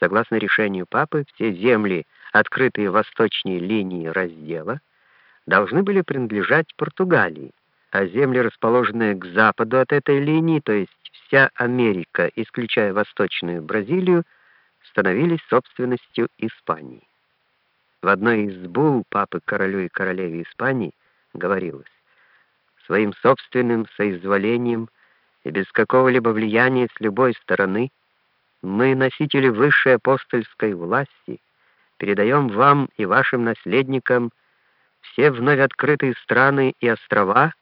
Согласно решению папы, все земли, открытые восточней линии раздела, должны были принадлежать Португалии, а земли, расположенные к западу от этой линии, то есть вся Америка, исключая Восточную Бразилию, становились собственностью Испании. В одной из бул папы королю и королеве Испании говорилось, своим собственным соизволением и без какого-либо влияния с любой стороны мы, носители высшей апостольской власти, передаем вам и вашим наследникам все вновь открытые страны и острова,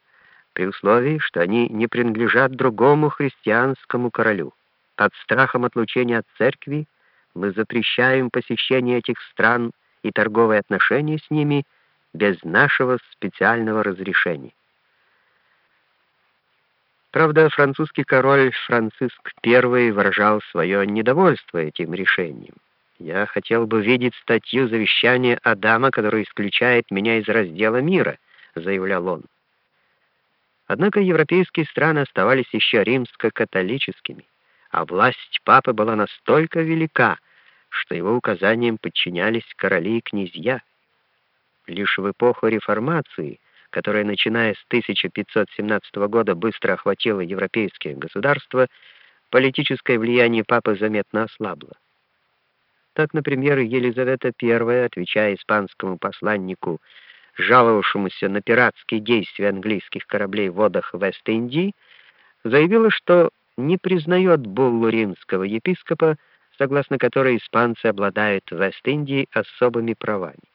при условии, что они не принадлежат другому христианскому королю. Под страхом отлучения от церкви мы запрещаем посещение этих стран и торговые отношения с ними без нашего специального разрешения. Правда, французский король Франциск I выражал свое недовольство этим решением. «Я хотел бы видеть статью завещания Адама, которая исключает меня из раздела мира», — заявлял он. Однако европейские страны оставались еще римско-католическими, а власть папы была настолько велика, что его указаниям подчинялись короли и князья. Лишь в эпоху реформации, которая, начиная с 1517 года, быстро охватила европейские государства, политическое влияние папы заметно ослабло. Так, например, Елизавета I, отвечая испанскому посланнику жаловавшемуся на пиратские действия английских кораблей в водах Вест-Индии, заявила, что не признает буллу римского епископа, согласно которой испанцы обладают в Вест-Индии особыми правами.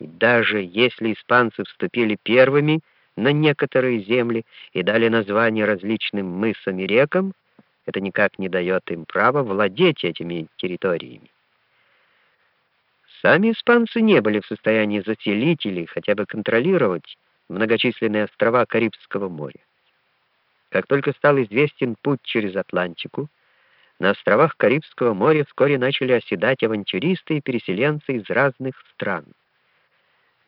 Даже если испанцы вступили первыми на некоторые земли и дали название различным мысам и рекам, это никак не дает им права владеть этими территориями. Сами испанцы не были в состоянии заселить или хотя бы контролировать многочисленные острова Карибского моря. Как только стал известен путь через Атлантику, на островах Карибского моря вскоре начали оседать авантюристы и переселенцы из разных стран.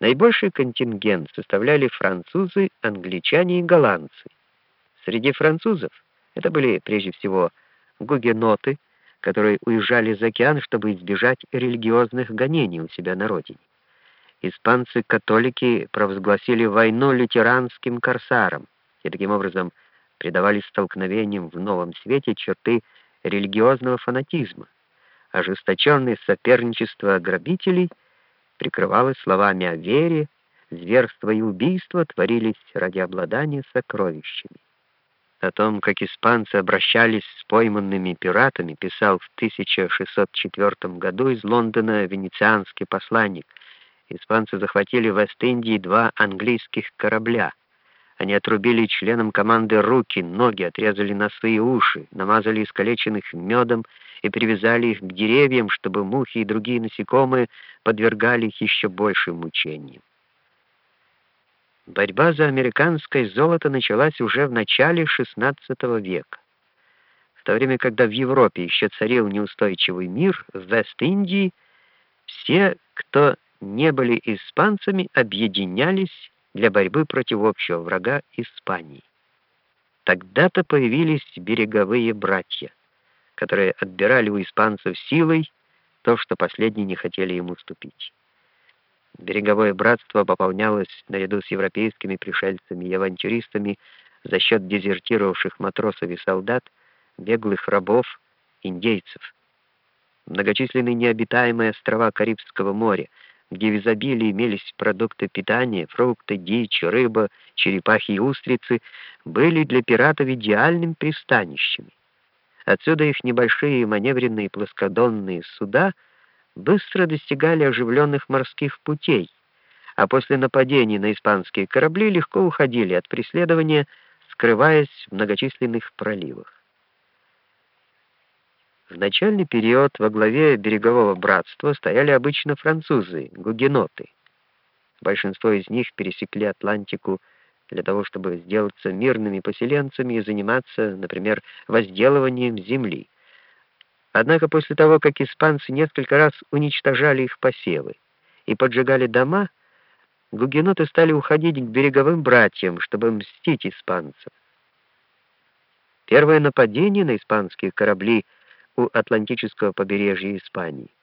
Наибольший контингент составляли французы, англичане и голландцы. Среди французов это были прежде всего гугеноты, которые уезжали за океан, чтобы избежать религиозных гонений у себя на родине. Испанцы-католики провозгласили войну лютеранским корсарам и таким образом придавали столкновениям в новом свете черты религиозного фанатизма. Ожесточенное соперничество грабителей прикрывалось словами о вере, зверство и убийство творились ради обладания сокровищами. О том, как испанцы обращались с пойманными пиратами, писал в 1604 году из Лондона венецианский посланник. Испанцы захватили в Вест-Индии два английских корабля. Они отрубили членам команды руки, ноги, отрезали носы и уши, намазали искалеченных медом и привязали их к деревьям, чтобы мухи и другие насекомые подвергали их еще большим мучениям. Борьба за американское золото началась уже в начале XVI века. В то время, когда в Европе еще царил неустойчивый мир, в Вест-Индии все, кто не были испанцами, объединялись для борьбы против общего врага Испании. Тогда-то появились береговые братья, которые отбирали у испанцев силой то, что последние не хотели им уступить. Береговое братство пополнялось наряду с европейскими пришельцами и авантюристами за счет дезертировавших матросов и солдат, беглых рабов, индейцев. Многочисленные необитаемые острова Карибского моря, где в изобилии имелись продукты питания, фрукты, дичь, рыба, черепахи и устрицы, были для пиратов идеальным пристанищами. Отсюда их небольшие маневренные плоскодонные суда — быстро достигали оживленных морских путей, а после нападений на испанские корабли легко уходили от преследования, скрываясь в многочисленных проливах. В начальный период во главе берегового братства стояли обычно французы, гугеноты. Большинство из них пересекли Атлантику для того, чтобы сделаться мирными поселенцами и заниматься, например, возделыванием земли. Однако после того, как испанцы несколько раз уничтожали их посевы и поджигали дома, гугеноты стали уходить к береговым братьям, чтобы мстить испанцам. Первое нападение на испанские корабли у Атлантического побережья Испании.